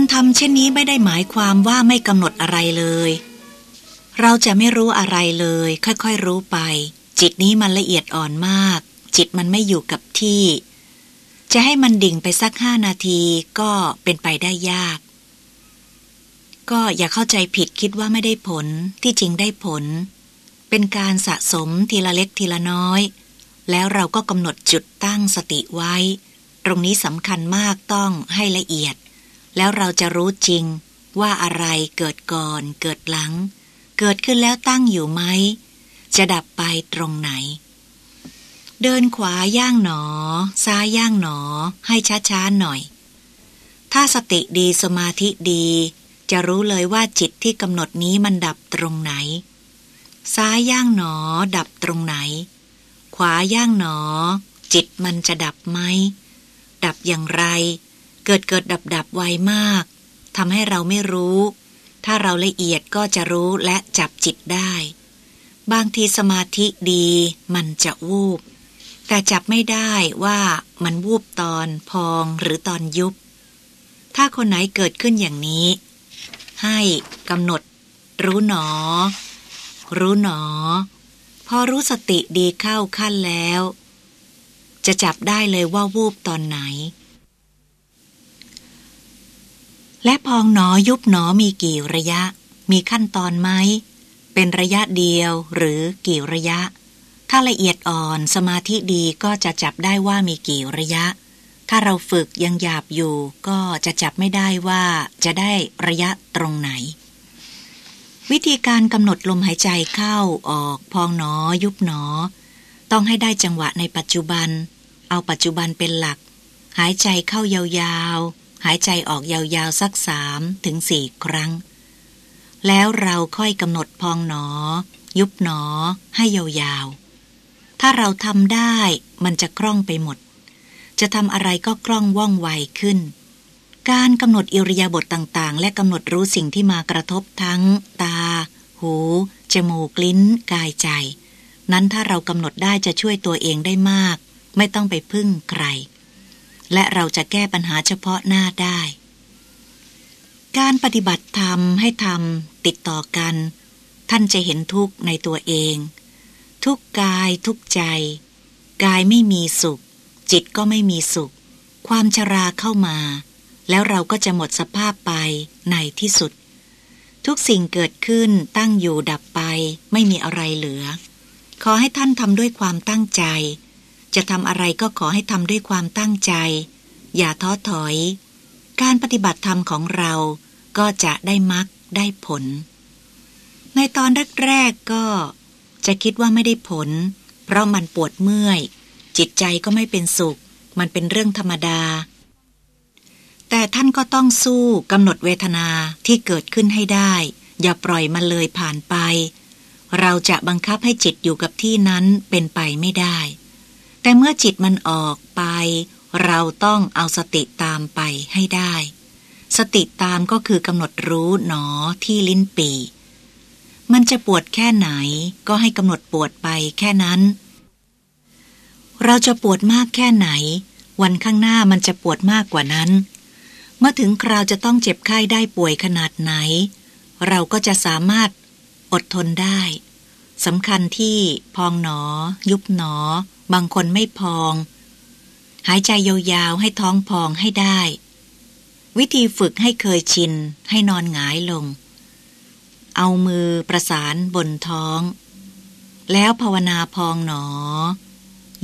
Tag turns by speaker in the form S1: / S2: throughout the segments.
S1: การทำเช่นนี้ไม่ได้หมายความว่าไม่กำหนดอะไรเลย เราจะไม่รู้อะไรเลย ค่อยๆรู้ไป จิตนี้มันละเอียดอ่อนมาก จิตมันไม่อยู่กับที่ จะให้มันดิ่งไปสักห้านาทีก็เป็นไปได้ยาก ก็อย่าเข้าใจผิดคิดว่าไม่ได้ผลที่จริงได้ผล เป็นการสะสมทีละเล็กทีละน้อย แล้วเราก็กำหนดจุดตั้งสติไว้ ตรงนี้สำคัญมากต้องให้ละเอียด แล้วเราจะรู้จริง ว่าอะไรเกิดก่อน เกิดหลัง เกิดขึ้นแล้วตั้งอยู่ไหม จะดับไปตรงไหน เดินขวาย่างหนอ ซ้ายย่างหนอ ให้ช้าๆหน่อย ถ้าสติดีสมาธิดี จะรู้เลยว่าจิตที่กำหนดนี้มันดับตรงไหน ซ้ายย่างหนอ ดับตรงไหน ขวาย่างหนอ จิตมันจะดับไหมดับอย่างไร เกิดเกิดดับดับไวมากทำให้เราไม่รู้ ถ้าเราละเอียดก็จะรู้และจับจิตได้ บางทีสมาธิดีมันจะวูบ แต่จับไม่ได้ว่ามันวูบตอนพองหรือตอนยุบ ถ้าคนไหนเกิดขึ้นอย่างนี้ ให้กำหนด รู้หนอ รู้หนอ พอรู้สติดีเข้าขั้นแล้ว จะจับได้เลยว่าวูบตอนไหน และพองหนอยุบหนอมีกี่ระยะ มีขั้นตอนไหม เป็นระยะเดียวหรือกี่ระยะ ถ้าละเอียดอ่อนสมาธิดีก็จะจับได้ว่ามีกี่ระยะ ถ้าเราฝึกยังหยาบอยู่ ก็จะจับไม่ได้ว่าจะได้ระยะตรงไหน วิธีการกำหนดลมหายใจเข้าออก พองหนอยุบหนอ ต้องให้ได้จังหวะในปัจจุบัน เอาปัจจุบันเป็นหลัก หายใจเข้ายาว หายใจออกยาวๆสักสามถึงสี่ครั้ง แล้วเราค่อยกำหนดพองหนอ ยุบหนอ ให้ยาวๆ ถ้าเราทำได้มันจะคล่องไปหมด จะทำอะไรก็คล่องว่องไวขึ้น การกำหนดอิริยาบถต่างๆ และกำหนดรู้สิ่งที่มากระทบทั้ง ตา หู จมูก ลิ้น กายใจ นั้นถ้าเรากำหนดได้จะช่วยตัวเองได้มาก ไม่ต้องไปพึ่งใคร และเราจะแก้ปัญหาเฉพาะหน้าได้ การปฏิบัติธรรมให้ทำติดต่อกัน ท่านจะเห็นทุกข์ในตัวเอง ทุกกายทุกใจ กายไม่มีสุข จิตก็ไม่มีสุข ความชราเข้ามา แล้วเราก็จะหมดสภาพไปในที่สุด ทุกสิ่งเกิดขึ้นตั้งอยู่ดับไปไม่มีอะไรเหลือ ขอให้ท่านทำด้วยความตั้งใจ จะทำอะไรก็ขอให้ทำด้วยความตั้งใจ อย่าท้อถอย การปฏิบัติธรรมของเราก็จะได้มักได้ผล ในตอนแรกๆก็จะคิดว่าไม่ได้ผล เพราะมันปวดเมื่อย จิตใจก็ไม่เป็นสุข มันเป็นเรื่องธรรมดา แต่ท่านก็ต้องสู้กำหนดเวทนาที่เกิดขึ้นให้ได้ อย่าปล่อยมันเลยผ่านไป เราจะบังคับให้จิตอยู่กับที่นั้นเป็นไปไม่ได้ แต่เมื่อจิตมันออกไป เราต้องเอาสติตามไปให้ได้ สติตามก็คือกำหนดรู้หนอที่ลิ้นปีมันจะปวดแค่ไหนก็ให้กำหนดปวดไปแค่นั้น เราจะปวดมากแค่ไหน วันข้างหน้ามันจะปวดมากกว่านั้น เมื่อถึงคราวจะต้องเจ็บไข้ได้ป่วยขนาดไหน เราก็จะสามารถอดทนได้สำคัญที่พองหนอ ยุบหนอ บางคนไม่พอง หายใจยาวๆให้ท้องพองให้ได้ วิธีฝึกให้เคยชิน ให้นอนหงายลง เอามือประสานบนท้อง แล้วภาวนาพองหนอ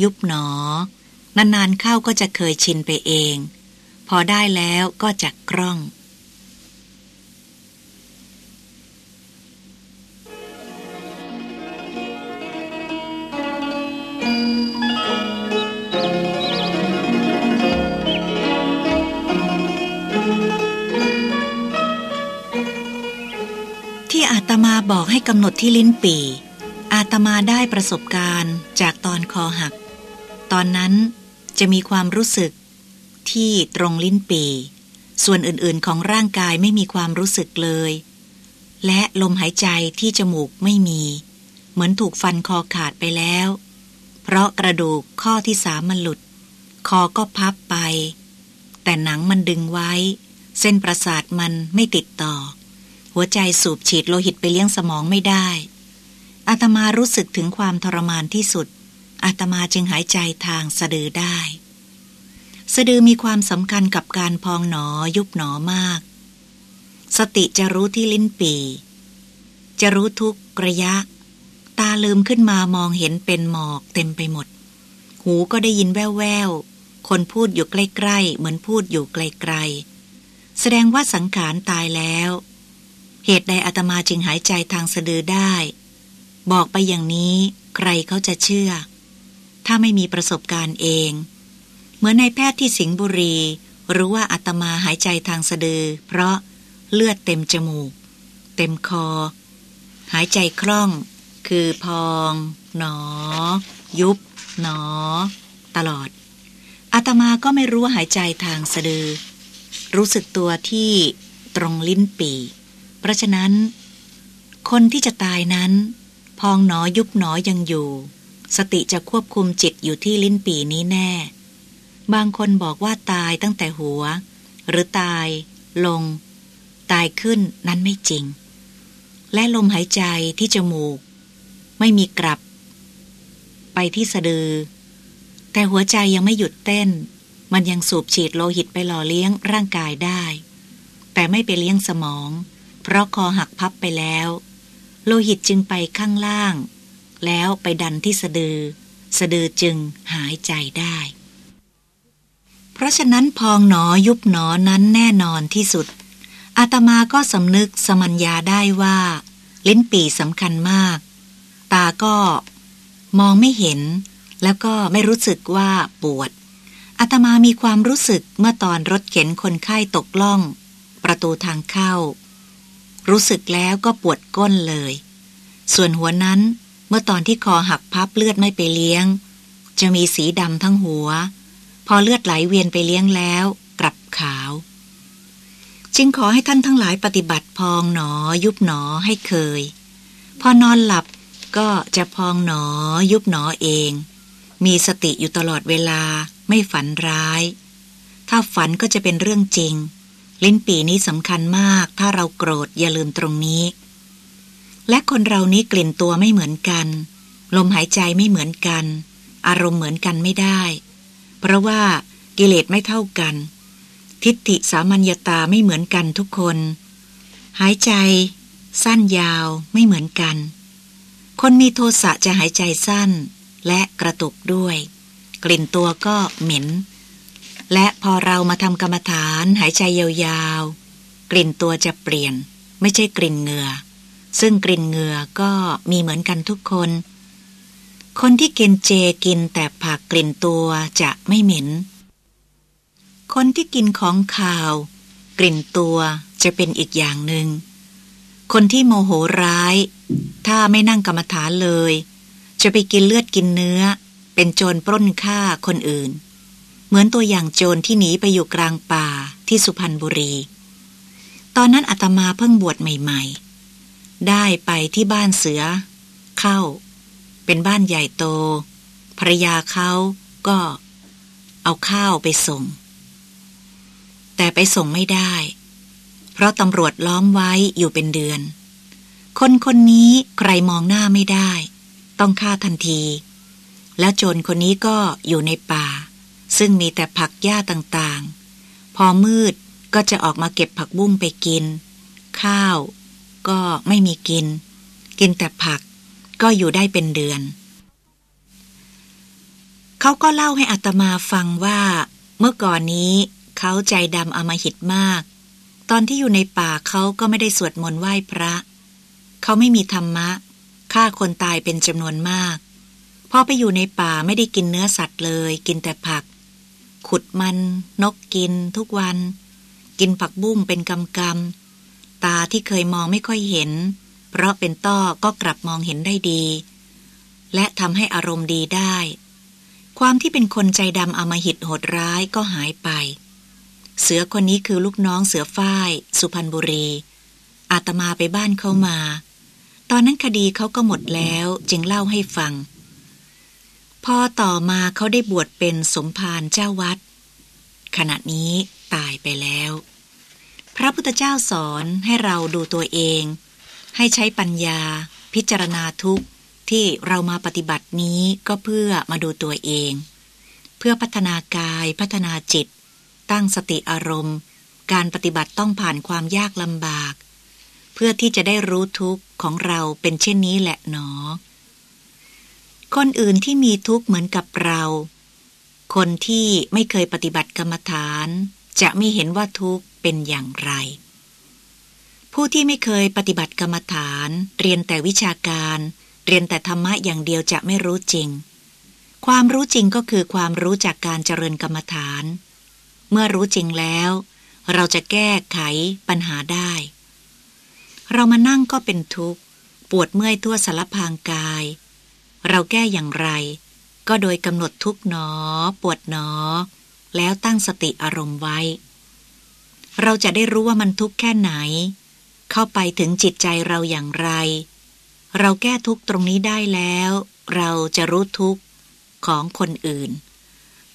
S1: ยุบหนอ นานๆเข้าก็จะเคยชินไปเอง พอได้แล้วก็จะกล้อง บอกให้กำหนดที่ลิ้นปี่ อาตมาได้ประสบการณ์จากตอนคอหัก ตอนนั้นจะมีความรู้สึกที่ตรงลิ้นปี่ส่วนอื่นๆของร่างกายไม่มีความรู้สึกเลย และลมหายใจที่จมูกไม่มี เหมือนถูกฟันคอขาดไปแล้ว เพราะกระดูกข้อที่สามมันหลุด คอก็พับไป แต่หนังมันดึงไว้ เส้นประสาทมันไม่ติดต่อ หัวใจสูบฉีดโลหิตไปเลี้ยงสมองไม่ได้ อาตมารู้สึกถึงความทรมานที่สุด อาตมาจึงหายใจทางสะดือได้ สะดือมีความสำคัญกับการพองหนอยุบหนอมาก สติจะรู้ที่ลิ้นปี จะรู้ทุกระยะ ตาลืมขึ้นมามองเห็นเป็นหมอกเต็มไปหมด หูก็ได้ยินแว่วๆ คนพูดอยู่ใกล้ๆ เหมือนพูดอยู่ไกลๆ แสดงว่าสังขารตายแล้ว เหตุใดอาตมาจึงหายใจทางสะดือได้ บอกไปอย่างนี้ ใครเขาจะเชื่อ ถ้าไม่มีประสบการณ์เอง เหมือนในแพทย์ที่สิงห์บุรี รู้ว่าอาตมาหายใจทางสะดือ เพราะเลือดเต็มจมูก เต็มคอ หายใจคล่อง คือพอง หนอ ยุบ หนอ ตลอดอาตมาก็ไม่รู้หายใจทางสะดือ รู้สึกตัวที่ตรงลิ้นปี เพราะฉะนั้น คนที่จะตายนั้น พองหนอยุบหนอยังอยู่ สติจะควบคุมจิตอยู่ที่ลิ้นปีนี้แน่ บางคนบอกว่าตายตั้งแต่หัว หรือตาย ลง ตายขึ้นนั้นไม่จริง และลมหายใจที่จมูก ไม่มีกลับ ไปที่สะดือ แต่หัวใจยังไม่หยุดเต้น มันยังสูบฉีดโลหิตไปหล่อเลี้ยงร่างกายได้แต่ไม่ไปเลี้ยงสมอง เพราะคอหักพับไปแล้ว โลหิตจึงไปข้างล่าง แล้วไปดันที่สะดือ สะดือจึงหายใจได้ เพราะฉะนั้นพองหนอยุบหนอนั้นแน่นอนที่สุด อาตมาก็สำนึกสมัญญาได้ว่า ลิ้นปีสำคัญมาก ตาก็ มองไม่เห็น แล้วก็ไม่รู้สึกว่าปวดอาตมามีความรู้สึกเมื่อตอนรถเข็นคนไข้ตกล่อง ประตูทางเข้า รู้สึกแล้วก็ปวดก้นเลย ส่วนหัวนั้นเมื่อตอนที่คอหักพับเลือดไม่ไปเลี้ยง จะมีสีดำทั้งหัว พอเลือดไหลเวียนไปเลี้ยงแล้วกลับขาว จึงขอให้ท่านทั้งหลายปฏิบัติพองหนอยุบหนอให้เคย พอนอนหลับก็จะพองหนอยุบหนอเอง มีสติอยู่ตลอดเวลาไม่ฝันร้าย ถ้าฝันก็จะเป็นเรื่องจริง ลิ้นปีนี้สำคัญมาก ถ้าเราโกรธอย่าลืมตรงนี้ และคนเรานี้กลิ่นตัวไม่เหมือนกัน ลมหายใจไม่เหมือนกัน อารมณ์เหมือนกันไม่ได้ เพราะว่ากิเลสไม่เท่ากัน ทิฏฐิสามัญญาตาไม่เหมือนกันทุกคน หายใจ สั้นยาวไม่เหมือนกัน คนมีโทสะจะหายใจสั้น และกระตุกด้วย กลิ่นตัวก็เหม็น และพอเรามาทำกรรมฐานหายใจยาวๆ กลิ่นตัวจะเปลี่ยน ไม่ใช่กลิ่นเหงื่อ ซึ่งกลิ่นเหงื่อก็มีเหมือนกันทุกคน คนที่กินเจกินแต่ผักกลิ่นตัวจะไม่เหม็น คนที่กินของข่าว กลิ่นตัวจะเป็นอีกอย่างหนึง่ง คนที่โมโหร้าย ถ้าไม่นั่งกรรมฐานเลย จะไปกินเลือดกินเนื้อ เป็นโจรปล้นฆ่าคนอื่น เหมือนตัวอย่างโจรที่หนีไปอยู่กลางป่าที่สุพรรณบุรี ตอนนั้นอาตมาเพิ่งบวชใหม่ ๆ ได้ไปที่บ้านเสือ เข้า เป็นบ้านใหญ่โตภรยาเขาก็ เอาข้าวไปส่ง แต่ไปส่งไม่ได้ เพราะตำรวจล้อมไว้อยู่เป็นเดือน คนคนนี้ใครมองหน้าไม่ได้ ต้องฆ่าทันที แล้วโจรคนนี้ก็อยู่ในป่า ซึ่งมีแต่ผักหญ้าต่างๆ พอมืดก็จะออกมาเก็บผักบุ้งไปกิน ข้าวก็ไม่มีกิน กินแต่ผักก็อยู่ได้เป็นเดือน เขาก็เล่าให้อัตมาฟังว่า เมื่อก่อนนี้เขาใจดำอมหิตมาก ตอนที่อยู่ในป่าเขาก็ไม่ได้สวดมนต์ไหว้พระ เขาไม่มีธรรมะฆ่าคนตายเป็นจำนวนมาก พอไปอยู่ในป่าไม่ได้กินเนื้อสัตว์เลย กินแต่ผัก ขุดมัน นกกิน ทุกวัน กินผักบุ้งเป็นกำกำตาที่เคยมองไม่ค่อยเห็น เพราะเป็นต้อก็กลับมองเห็นได้ดี และทำให้อารมณ์ดีได้ ความที่เป็นคนใจดำอมหิตโหดร้ายก็หายไป เสือคนนี้คือลูกน้องเสือฝ้าย สุพรรณบุรี อาตมาไปบ้านเขามา ตอนนั้นคดีเขาก็หมดแล้วจึงเล่าให้ฟัง พอต่อมาเขาได้บวชเป็นสมภารเจ้าวัด ขณะนี้ตายไปแล้ว พระพุทธเจ้าสอนให้เราดูตัวเอง ให้ใช้ปัญญา พิจารณาทุกข์ที่เรามาปฏิบัตินี้ก็เพื่อมาดูตัวเอง เพื่อพัฒนากายพัฒนาจิต ตั้งสติอารมณ์ การปฏิบัติต้องผ่านความยากลำบาก เพื่อที่จะได้รู้ทุกข์ของเราเป็นเช่นนี้แหละหนอ คนอื่นที่มีทุกข์เหมือนกับเรา คนที่ไม่เคยปฏิบัติกรรมฐาน จะไม่เห็นว่าทุกข์เป็นอย่างไร ผู้ที่ไม่เคยปฏิบัติกรรมฐาน เรียนแต่วิชาการ เรียนแต่ธรรมะอย่างเดียวจะไม่รู้จริง ความรู้จริงก็คือความรู้จากการเจริญกรรมฐาน เมื่อรู้จริงแล้ว เราจะแก้ไขปัญหาได้ เรามานั่งก็เป็นทุกข์ ปวดเมื่อยทั่วสารพางกาย เราแก้อย่างไร ก็โดยกำหนดทุกหนอ ปวดหนอ แล้วตั้งสติอารมณ์ไว้ เราจะได้รู้ว่ามันทุกข์แค่ไหน เข้าไปถึงจิตใจเราอย่างไร เราแก้ทุกตรงนี้ได้แล้ว เราจะรู้ทุกของคนอื่น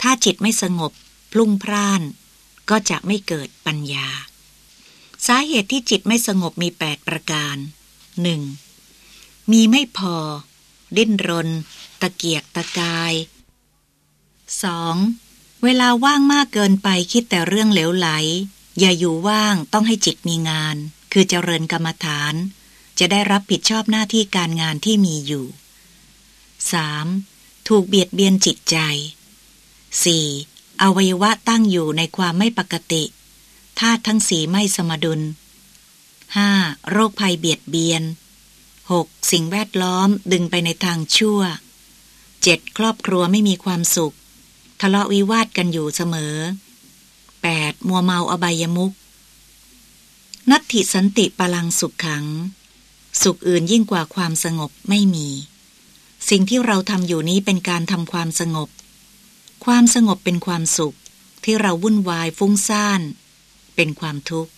S1: ถ้าจิตไม่สงบพลุ่งพร่าน ก็จะไม่เกิดปัญญา สาเหตุที่จิตไม่สงบมีแปดประการ 1. มีไม่พอ ดิ้นรน ตะเกียกตะกาย 2. เวลาว่างมากเกินไปคิดแต่เรื่องเหลวไหล อย่าอยู่ว่างต้องให้จิตมีงาน คือเจริญกรรมฐาน จะได้รับผิดชอบหน้าที่การงานที่มีอยู่ 3. ถูกเบียดเบียนจิตใจ 4. อวัยวะตั้งอยู่ในความไม่ปกติธาตุทั้งสีไม่สมดุล 5. โรคภัยเบียดเบียน 6. สิ่งแวดล้อมดึงไปในทางชั่ว 7. ครอบครัวไม่มีความสุข ทะเลาะวิวาทกันอยู่เสมอ 8. มัวเมาอบายมุกนัตถิสันติปลังสุขขัง สุขอื่นยิ่งกว่าความสงบไม่มี สิ่งที่เราทำอยู่นี้เป็นการทำความสงบ ความสงบเป็นความสุขที่เราวุ่นวายฟุ้งซ่าน เป็นความทุกข์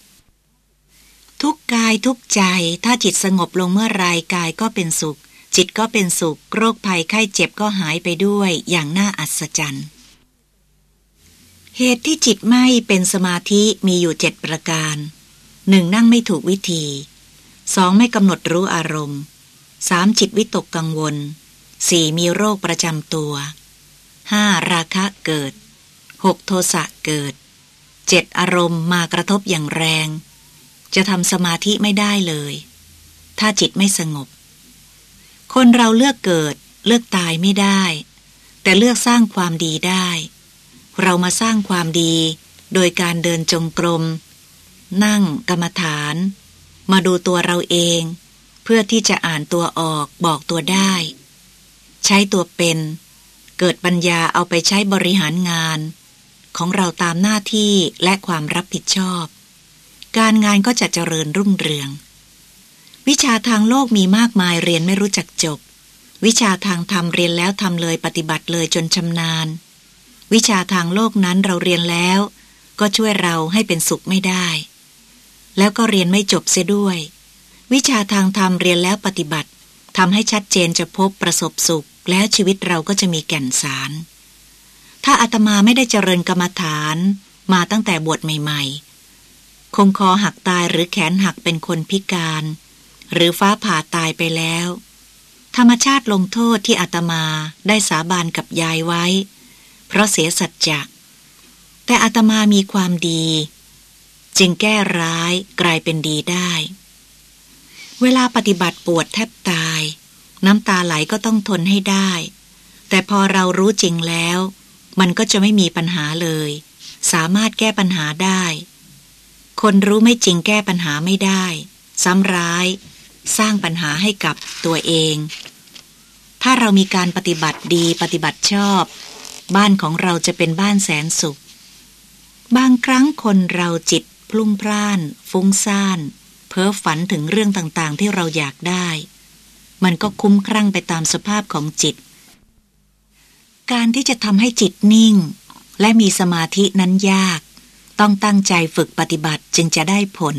S1: ทุกกายทุกใจ ถ้าจิตสงบลงเมื่อไรกายก็เป็นสุข จิตก็เป็นสุข โรคภัยไข้เจ็บก็หายไปด้วยอย่างน่าอัศจรรย์ เหตุที่จิตไม่เป็นสมาธิมีอยู่เจ็ดประการหนึ่งนั่งไม่ถูกวิธีสองไม่กำหนดรู้อารมณ์สามจิตวิตกกังวลสี่มีโรคประจำตัวห้าราคะเกิดหกโทสะเกิดเจ็ดอารมณ์มากระทบอย่างแรง จะทำสมาธิไม่ได้เลย ถ้าจิตไม่สงบ คนเราเลือกเกิดเลือกตายไม่ได้ แต่เลือกสร้างความดีได้ เรามาสร้างความดี โดยการเดินจงกรม นั่งกรรมฐาน มาดูตัวเราเอง เพื่อที่จะอ่านตัวออกบอกตัวได้ ใช้ตัวเป็น เกิดปัญญาเอาไปใช้บริหารงาน ของเราตามหน้าที่และความรับผิดชอบ การงานก็จะเจริญรุ่งเรือง วิชาทางโลกมีมากมายเรียนไม่รู้จักจบ วิชาทางธรรมเรียนแล้วทำเลยปฏิบัติเลยจนชำนาญ วิชาทางโลกนั้นเราเรียนแล้ว ก็ช่วยเราให้เป็นสุขไม่ได้ แล้วก็เรียนไม่จบเสียด้วย วิชาทางธรรมเรียนแล้วปฏิบัติทำให้ชัดเจนจะพบประสบสุข แล้วชีวิตเราก็จะมีแก่นสาร ถ้าอาตมาไม่ได้เจริญกรรมฐาน มาตั้งแต่บวชใหม่ ๆ คงคอหักตายหรือแขนหักเป็นคนพิการ หรือฟ้าผ่าตายไปแล้ว ธรรมชาติลงโทษที่อาตมาได้สาบานกับยายไว้ เพราะเสียสัจจะแต่อาตมามีความดี จึงแก้ร้ายกลายเป็นดีได้ เวลาปฏิบัติปวดแทบตาย น้ำตาไหลก็ต้องทนให้ได้ แต่พอเรารู้จริงแล้ว มันก็จะไม่มีปัญหาเลย สามารถแก้ปัญหาได้ คนรู้ไม่จริงแก้ปัญหาไม่ได้ ซ้ำร้าย สร้างปัญหาให้กับตัวเอง ถ้าเรามีการปฏิบัติดีปฏิบัติชอบ บ้านของเราจะเป็นบ้านแสนสุข บางครั้งคนเราจิตพลุ่งพล่าน ฟุ้งซ่าน เพ้อฝันถึงเรื่องต่างๆ ที่เราอยากได้ มันก็คุ้มครั่งไปตามสภาพของจิต การที่จะทำให้จิตนิ่ง และมีสมาธินั้นยาก ต้องตั้งใจฝึกปฏิบัติจึงจะได้ผล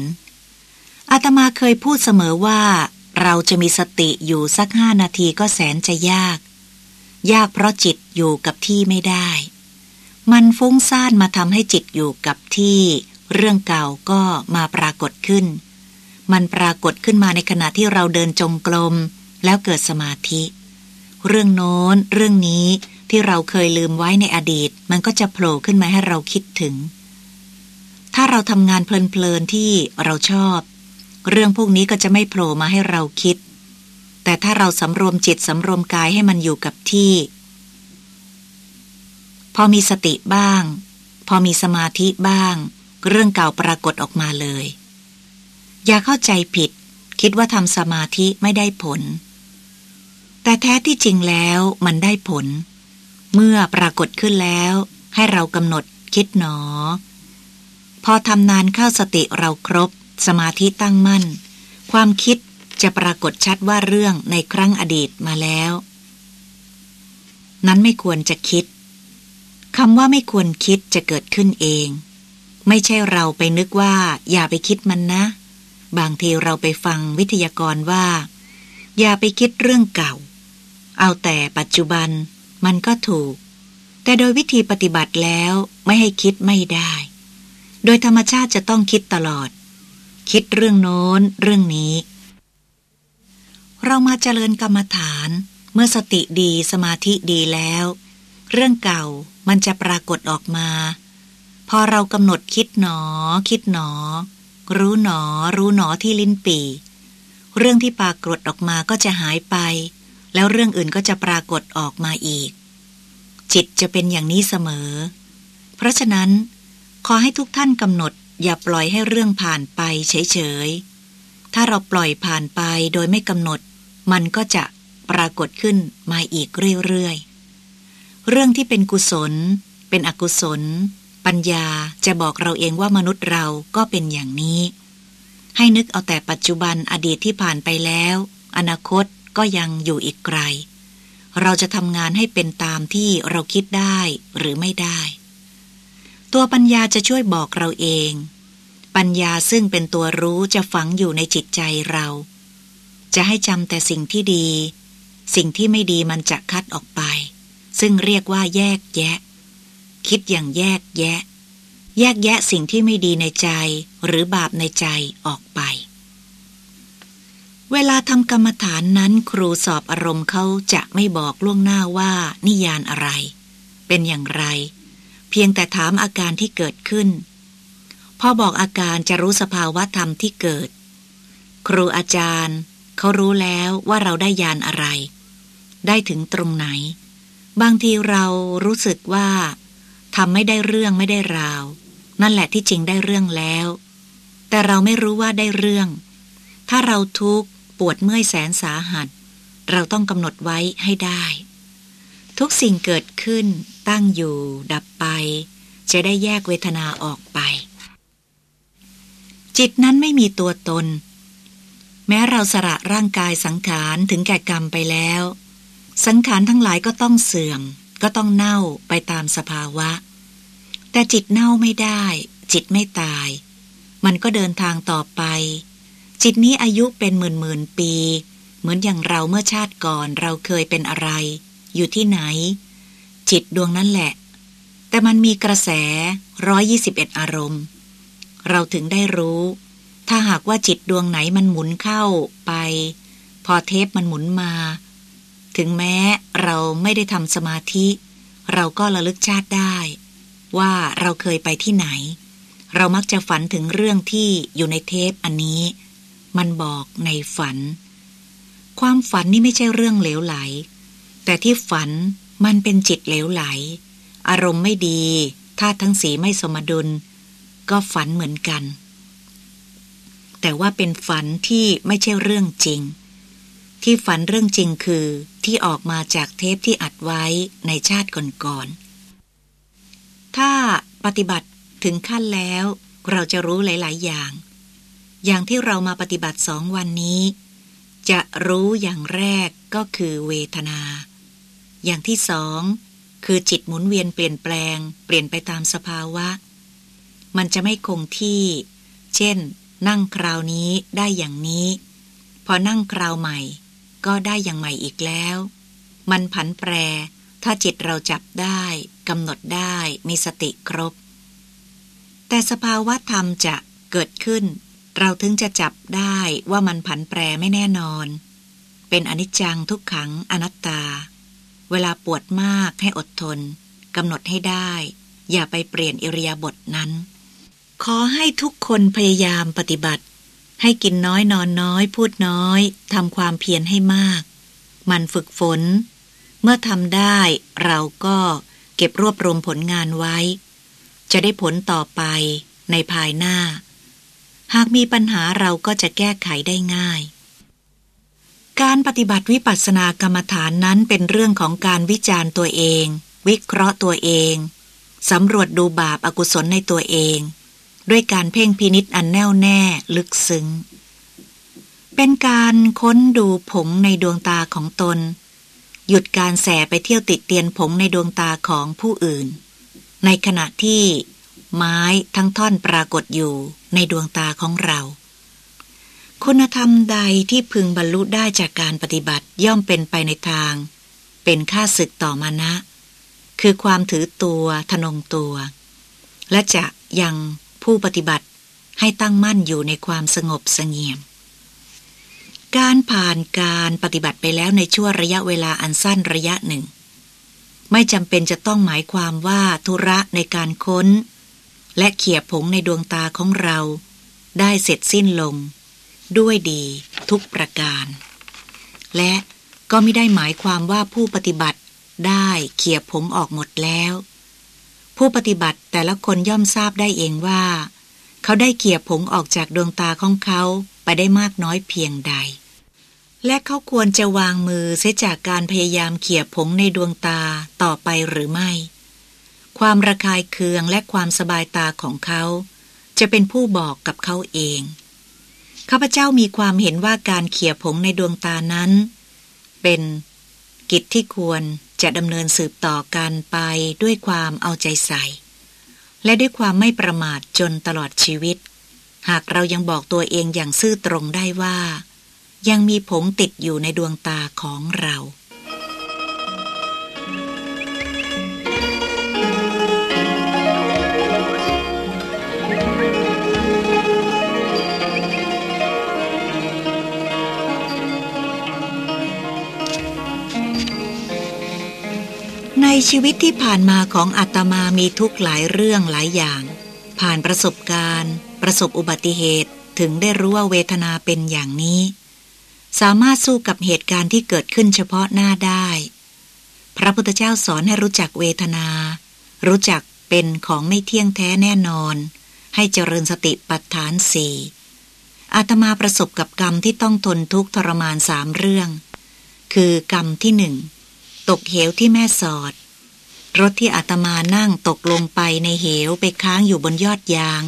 S1: อาตมาเคยพูดเสมอว่า เราจะมีสติอยู่สักห้านาทีก็แสนจะยาก ยากเพราะจิตอยู่กับที่ไม่ได้ มันฟุ้งซ่านมาทำให้จิตอยู่กับที่ เรื่องเก่าก็มาปรากฏขึ้น มันปรากฏขึ้นมาในขณะที่เราเดินจงกรมแล้วเกิดสมาธิ เรื่องโน้น เรื่องนี้ที่เราเคยลืมไว้ในอดีต มันก็จะโผล่ขึ้นมาให้เราคิดถึง ถ้าเราทำงานเพลินๆที่เราชอบ เรื่องพวกนี้ก็จะไม่โผล่มาให้เราคิด แต่ถ้าเราสำรวมจิตสำรวมกายให้มันอยู่กับที่ พอมีสติบ้าง พอมีสมาธิบ้าง เรื่องเก่าปรากฏออกมาเลย อย่าเข้าใจผิด คิดว่าทำสมาธิไม่ได้ผล แต่แท้ที่จริงแล้วมันได้ผล เมื่อปรากฏขึ้นแล้ว ให้เรากำหนดคิดหนอ พอทำนานเข้าสติเราครบ สมาธิตั้งมั่น ความคิดจะปรากฏชัดว่าเรื่องในครั้งอดีตมาแล้ว นั้นไม่ควรจะคิดคำว่าไม่ควรคิดจะเกิดขึ้นเอง ไม่ใช่เราไปนึกว่า อย่าไปคิดมันนะ บางทีเราไปฟังวิทยากรว่า อย่าไปคิดเรื่องเก่า เอาแต่ปัจจุบันมันก็ถูก แต่โดยวิธีปฏิบัติแล้วไม่ให้คิดไม่ได้ โดยธรรมชาติจะต้องคิดตลอด คิดเรื่องโน้น เรื่องนี้ เรามาเจริญกรรมฐาน เมื่อสติดีสมาธิดีแล้ว เรื่องเก่ามันจะปรากฏออกมา พอเรากำหนดคิดหนอ คิดหนอ รู้หนอ รู้หนอที่ลิ้นปีเรื่องที่ปรากฏออกมาก็จะหายไป แล้วเรื่องอื่นก็จะปรากฏออกมาอีก จิตจะเป็นอย่างนี้เสมอ เพราะฉะนั้น ขอให้ทุกท่านกำหนด อย่าปล่อยให้เรื่องผ่านไปเฉยๆ ถ้าเราปล่อยผ่านไปโดยไม่กำหนด มันก็จะปรากฏขึ้นมาอีกเรื่อยๆ เรื่องที่เป็นกุศล เป็นอกุศล ปัญญาจะบอกเราเองว่ามนุษย์เราก็เป็นอย่างนี้ ให้นึกเอาแต่ปัจจุบันอดีตที่ผ่านไปแล้ว อนาคตก็ยังอยู่อีกไกล เราจะทำงานให้เป็นตามที่เราคิดได้หรือไม่ได้ ตัวปัญญาจะช่วยบอกเราเอง ปัญญาซึ่งเป็นตัวรู้จะฝังอยู่ในจิตใจเรา จะให้จำแต่สิ่งที่ดี สิ่งที่ไม่ดีมันจะคัดออกไป ซึ่งเรียกว่าแยกแยะ คิดอย่างแยกแยะ แยกแยะสิ่งที่ไม่ดีในใจหรือบาปในใจออกไป เวลาทำกรรมฐานนั้นครูสอบอารมณ์เขาจะไม่บอกล่วงหน้าว่านิยานอะไร เป็นอย่างไร พียงแต่ถามอาการที่เกิดขึ้น พอบอกอาการจะรู้สภาวะธรรมที่เกิด ครูอาจารย์เขารู้แล้วว่าเราได้ยานอะไร ได้ถึงตรงไหน บางทีเรารู้สึกว่าทำไม่ได้เรื่องไม่ได้ราว นั่นแหละที่จริงได้เรื่องแล้ว แต่เราไม่รู้ว่าได้เรื่อง ถ้าเราทุกข์ปวดเมื่อยแสนสาหัส เราต้องกำหนดไว้ให้ได้ ทุกสิ่งเกิดขึ้น ตั้งอยู่ ดับไป จะได้แยกเวทนาออกไป จิตนั้นไม่มีตัวตน แม้เราสละร่างกายสังขารถึงแก่กรรมไปแล้ว สังขารทั้งหลายก็ต้องเสื่อม ก็ต้องเน่าไปตามสภาวะ แต่จิตเน่าไม่ได้ จิตไม่ตาย มันก็เดินทางต่อไป จิตนี้อายุเป็นหมื่นหมื่นปี เหมือนอย่างเราเมื่อชาติก่อนเราเคยเป็นอะไร อยู่ที่ไหน จิตดวงนั้นแหละ แต่มันมีกระแสร้อยยี่สิบเอ็ดอารมณ์ เราถึงได้รู้ ถ้าหากว่าจิตดวงไหนมันหมุนเข้าไป พอเทปมันหมุนมา ถึงแม้เราไม่ได้ทำสมาธิ เราก็ระลึกชาติได้ ว่าเราเคยไปที่ไหน เรามักจะฝันถึงเรื่องที่อยู่ในเทปอันนี้ มันบอกในฝัน ความฝันนี่ไม่ใช่เรื่องเหลวไหล แต่ที่ฝัน มันเป็นจิตเหลวไหล อารมณ์ไม่ดีธาตุทั้งสีไม่สมดุล ก็ฝันเหมือนกัน แต่ว่าเป็นฝันที่ไม่ใช่เรื่องจริง ที่ฝันเรื่องจริงคือที่ออกมาจากเทปที่อัดไว้ในชาติก่อนๆ ถ้าปฏิบัติถึงขั้นแล้ว เราจะรู้หลาย ๆ อย่าง อย่างที่เรามาปฏิบัติสองวันนี้ จะรู้อย่างแรกก็คือเวทนา อย่างที่สอง คือจิตหมุนเวียนเปลี่ยนแปลง เปลี่ยนไปตามสภาวะ มันจะไม่คงที่ เช่น นั่งคราวนี้ได้อย่างนี้ พอนั่งคราวใหม่ ก็ได้อย่างใหม่อีกแล้ว มันผันแปร ถ้าจิตเราจับได้กำหนดได้มีสติครบ แต่สภาวะธรรมจะเกิดขึ้น เราถึงจะจับได้ว่ามันผันแปรไม่แน่นอน เป็นอนิจจังทุกขังอนัตตา เวลาปวดมากให้อดทนกำหนดให้ได้ อย่าไปเปลี่ยนอิริยาบถนั้น ขอให้ทุกคนพยายามปฏิบัติ ให้กินน้อยนอนน้อย พูดน้อยทำความเพียรให้มาก มันฝึกฝน เมื่อทำได้เราก็เก็บรวบรวมผลงานไว้ จะได้ผลต่อไปในภายหน้า หากมีปัญหาเราก็จะแก้ไขได้ง่าย การปฏิบัติวิปัสสนากรรมฐานนั้นเป็นเรื่องของการวิจารณ์ตัวเอง วิเคราะห์ตัวเองสำรวจดูบาปอากุศลในตัวเอง ด้วยการเพ่งพินิษอันแน่วแน่ลึกซึ้ง เป็นการค้นดูผงในดวงตาของตน หยุดการแสไปเที่ยวติดเตียนผงในดวงตาของผู้อื่น ในขณะที่ไม้ทั้งท่อนปรากฏอยู่ในดวงตาของเรา คุณธรรมใดที่พึงบรรลุได้จากการปฏิบัติย่อมเป็นไปในทาง เป็นค่าศึกต่อมานะ คือความถือตัวทนงตัว และจะยังผู้ปฏิบัติให้ตั้งมั่นอยู่ในความสงบสงเงียม การผ่านการปฏิบัติไปแล้วในช่วงระยะเวลาอันสั้นระยะหนึ่ง ไม่จำเป็นจะต้องหมายความว่าธุระในการค้น และเขี่ยผงในดวงตาของเรา ได้เสร็จสิ้นลง ด้วยดีทุกประการ และก็ไม่ได้หมายความว่าผู้ปฏิบัติได้เขี่ยผงออกหมดแล้ว ผู้ปฏิบัติแต่ละคนย่อมทราบได้เองว่า เขาได้เขี่ยผงออกจากดวงตาของเขาไปได้มากน้อยเพียงใด และเขาควรจะวางมือเสียจากการพยายามเขี่ยผงในดวงตาต่อไปหรือไม่ ความระคายเคืองและความสบายตาของเขา จะเป็นผู้บอกกับเขาเอง ข้าพเจ้ามีความเห็นว่าการเขี่ยผงในดวงตานั้น เป็นกิจที่ควรจะดำเนินสืบต่อกันไปด้วยความเอาใจใส่ และด้วยความไม่ประมาทจนตลอดชีวิต หากเรายังบอกตัวเองอย่างซื่อตรงได้ว่า ยังมีผงติดอยู่ในดวงตาของเรา ชีวิตที่ผ่านมาของอาตมามีทุกหลายเรื่องหลายอย่าง ผ่านประสบการณ์ ประสบอุบัติเหตุถึงได้รู้ว่าเวทนาเป็นอย่างนี้ สามารถสู้กับเหตุการณ์ที่เกิดขึ้นเฉพาะหน้าได้ พระพุทธเจ้าสอนให้รู้จักเวทนา รู้จักเป็นของไม่เที่ยงแท้แน่นอน ให้เจริญสติปัฏฐานสี่อาตมาประสบกับกรรมที่ต้องทนทุกข์ทรมานสามเรื่อง คือกรรมที่หนึ่งตกเหวที่แม่สอด รถที่อาตมานั่งตกลงไปในเหวไปค้างอยู่บนยอดยาง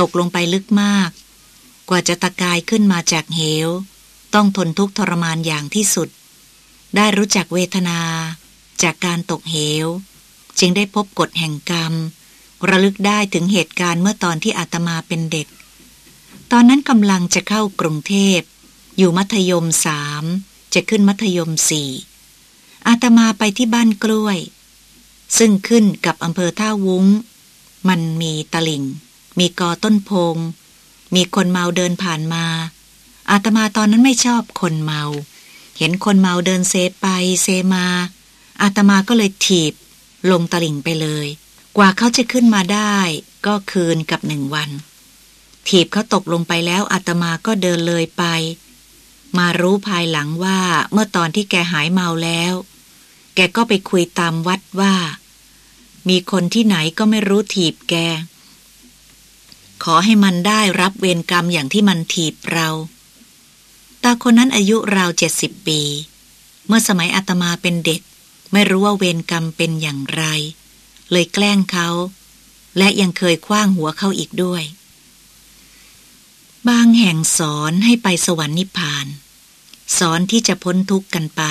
S1: ตกลงไปลึกมาก กว่าจะตะกายขึ้นมาจากเหว ต้องทนทุกข์ทรมานอย่างที่สุด ได้รู้จักเวทนา จากการตกเหว จึงได้พบกฎแห่งกรรม ระลึกได้ถึงเหตุการณ์เมื่อตอนที่อาตมาเป็นเด็ก ตอนนั้นกำลังจะเข้ากรุงเทพ อยู่มัธยมสามจะขึ้นมัธยมสี่อาตมาไปที่บ้านกล้วย ซึ่งขึ้นกับอำเภอท่าวุ้ง มันมีตะลิ่ง มีกอต้นพง มีคนเมาเดินผ่านมา อาตมาตอนนั้นไม่ชอบคนเมา เห็นคนเมาเดินเซไปเซมา อาตมาก็เลยถีบ ลงตะลิ่งไปเลย กว่าเขาจะขึ้นมาได้ ก็คืนกับหนึ่งวัน ถีบเขาตกลงไปแล้วอาตมาก็เดินเลยไป มารู้ภายหลังว่าเมื่อตอนที่แกหายเมาแล้ว แกก็ไปคุยตามวัดว่า มีคนที่ไหนก็ไม่รู้ถีบแก ขอให้มันได้รับเวรกรรมอย่างที่มันถีบเรา ตาคนนั้นอายุราวเจ็ดสิบปี เมื่อสมัยอาตมาเป็นเด็ก ไม่รู้ว่าเวรกรรมเป็นอย่างไร เลยแกล้งเขา และยังเคยคว้างหัวเขาอีกด้วย บางแห่งสอนให้ไปสวรรค์นิพพาน สอนที่จะพ้นทุกข์กันไป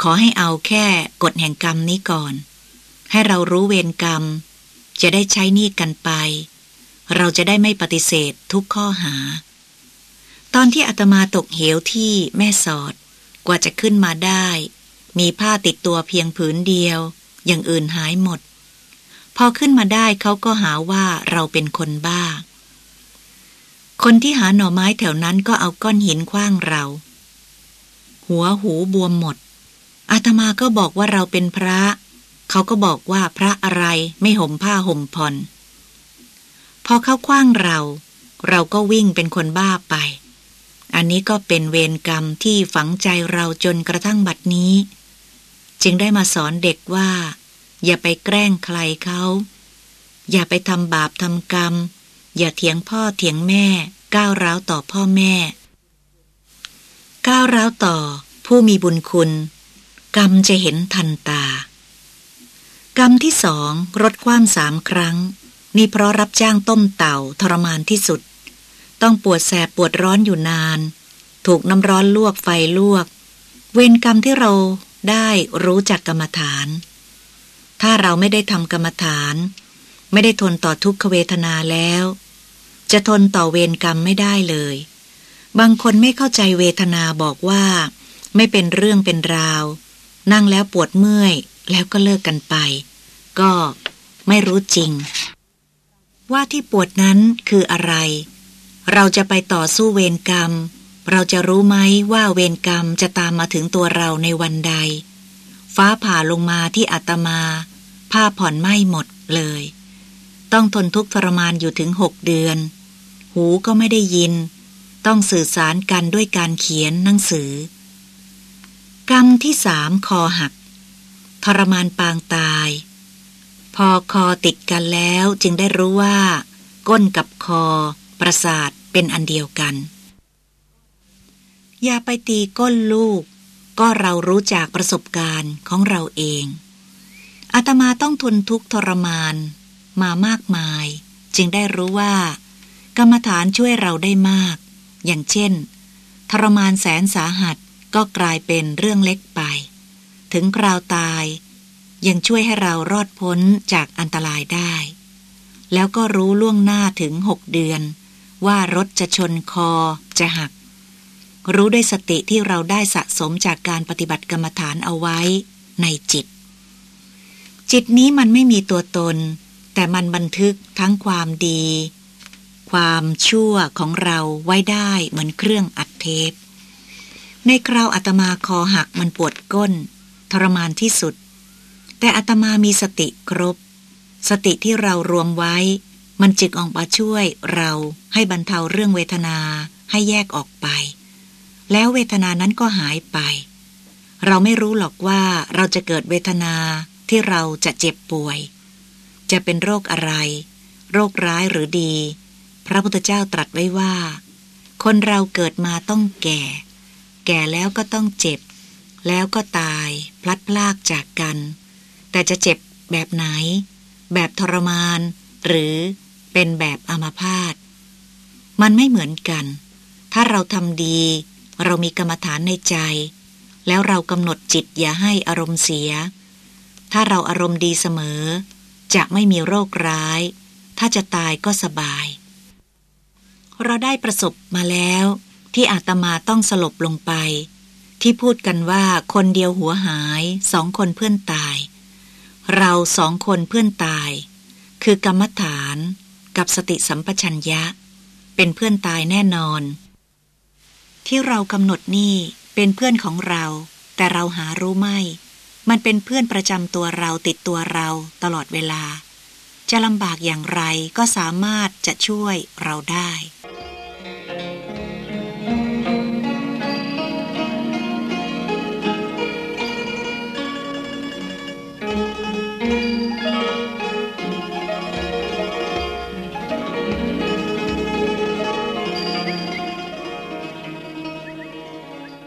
S1: ขอให้เอาแค่กฎแห่งกรรมนี้ก่อน ให้เรารู้เวรกรรม จะได้ใช้นี่กันไป เราจะได้ไม่ปฏิเสธทุกข้อหา ตอนที่อาตมาตกเหวที่แม่สอด กว่าจะขึ้นมาได้ มีผ้าติดตัวเพียงผืนเดียว อย่างอื่นหายหมด พอขึ้นมาได้เขาก็หาว่าเราเป็นคนบ้า คนที่หาหน่อไม้แถวนั้นก็เอาก้อนหินคว้างเรา หัวหูบวมหมด อาตมาก็บอกว่าเราเป็นพระ เขาก็บอกว่าพระอะไรไม่ห่มผ้าห่มผ่อน พอเขาคว้างเรา เราก็วิ่งเป็นคนบ้าไป อันนี้ก็เป็นเวรกรรมที่ฝังใจเราจนกระทั่งบัดนี้ จึงได้มาสอนเด็กว่า อย่าไปแกล้งใครเขา อย่าไปทำบาปทำกรรม อย่าเถียงพ่อเถียงแม่ ก้าวร้าวต่อพ่อแม่ ก้าวร้าวต่อผู้มีบุญคุณ กรรมจะเห็นทันตา กรรมที่สองรถความสามครั้ง นี่เพราะรับจ้างต้มเต่าทรมานที่สุด ต้องปวดแสบปวดร้อนอยู่นาน ถูกน้ำร้อนลวกไฟลวก เวรกรรมที่เราได้รู้จักกรรมฐาน ถ้าเราไม่ได้ทำกรรมฐาน ไม่ได้ทนต่อทุกขเวทนาแล้ว จะทนต่อเวรกรรมไม่ได้เลย บางคนไม่เข้าใจเวทนาบอกว่า ไม่เป็นเรื่องเป็นราว นั่งแล้วปวดเมื่อย แล้วก็เลิกกันไป ก็ไม่รู้จริง ว่าที่ปวดนั้นคืออะไร เราจะไปต่อสู้เวรกรรม เราจะรู้ไหมว่าเวรกรรมจะตามมาถึงตัวเราในวันใด ฟ้าผ่าลงมาที่อาตมา ผ้าผ่อนไหม้หมดเลย ต้องทนทุกข์ทรมานอยู่ถึงหกเดือน หูก็ไม่ได้ยิน ต้องสื่อสารกันด้วยการเขียนหนังสือ กรรมที่สามคอหัก ทรมานปางตาย พอคอติดกันแล้วจึงได้รู้ว่า ก้นกับคอ ประสาทเป็นอันเดียวกัน อย่าไปตีก้นลูก ก็เรารู้จากประสบการณ์ของเราเองอาตมาต้องทนทุกข์ทรมาน มามากมาย จึงได้รู้ว่า กรรมฐานช่วยเราได้มาก อย่างเช่น ทรมานแสนสาหัส ก็กลายเป็นเรื่องเล็กไป ถึงคราวตาย ยังช่วยให้เรารอดพ้นจากอันตรายได้ แล้วก็รู้ล่วงหน้าถึงหกเดือน ว่ารถจะชนคอจะหัก รู้ด้วยสติที่เราได้สะสมจากการปฏิบัติกรรมฐานเอาไว้ในจิต จิตนี้มันไม่มีตัวตน แต่มันบันทึกทั้งความดี ความชั่วของเราไว้ได้เหมือนเครื่องอัดเทป ในคราวอาตมาคอหักมันปวดก้น ทรมานที่สุด แต่อาตมามีสติครบ สติที่เรารวมไว้ มันจึกออกมาช่วยเราให้บรรเทาเรื่องเวทนาให้แยกออกไป แล้วเวทนานั้นก็หายไป เราไม่รู้หรอกว่าเราจะเกิดเวทนาที่เราจะเจ็บป่วย จะเป็นโรคอะไร โรคร้ายหรือดี พระพุทธเจ้าตรัสไว้ว่า คนเราเกิดมาต้องแก่ แก่แล้วก็ต้องเจ็บ แล้วก็ตาย พลัดพรากจากกัน แต่จะเจ็บแบบไหน แบบทรมาน หรือเป็นแบบอมาพาตมันไม่เหมือนกัน ถ้าเราทำดี เรามีกรรมฐานในใจ แล้วเรากำหนดจิตอย่าให้อารมณ์เสีย ถ้าเราอารมณ์ดีเสมอ จะไม่มีโรคร้าย ถ้าจะตายก็สบาย เราได้ประสบมาแล้ว ที่อาตมาต้องสลบลงไป ที่พูดกันว่าคนเดียวหัวหายสองคนเพื่อนตาย เราสองคนเพื่อนตาย คือกรรมฐานกับสติสัมปชัญญะ เป็นเพื่อนตายแน่นอน ที่เรากำหนดนี่เป็นเพื่อนของเรา แต่เราหารู้ไม่ มันเป็นเพื่อนประจำตัวเราติดตัวเราตลอดเวลา จะลำบากอย่างไรก็สามารถจะช่วยเราได้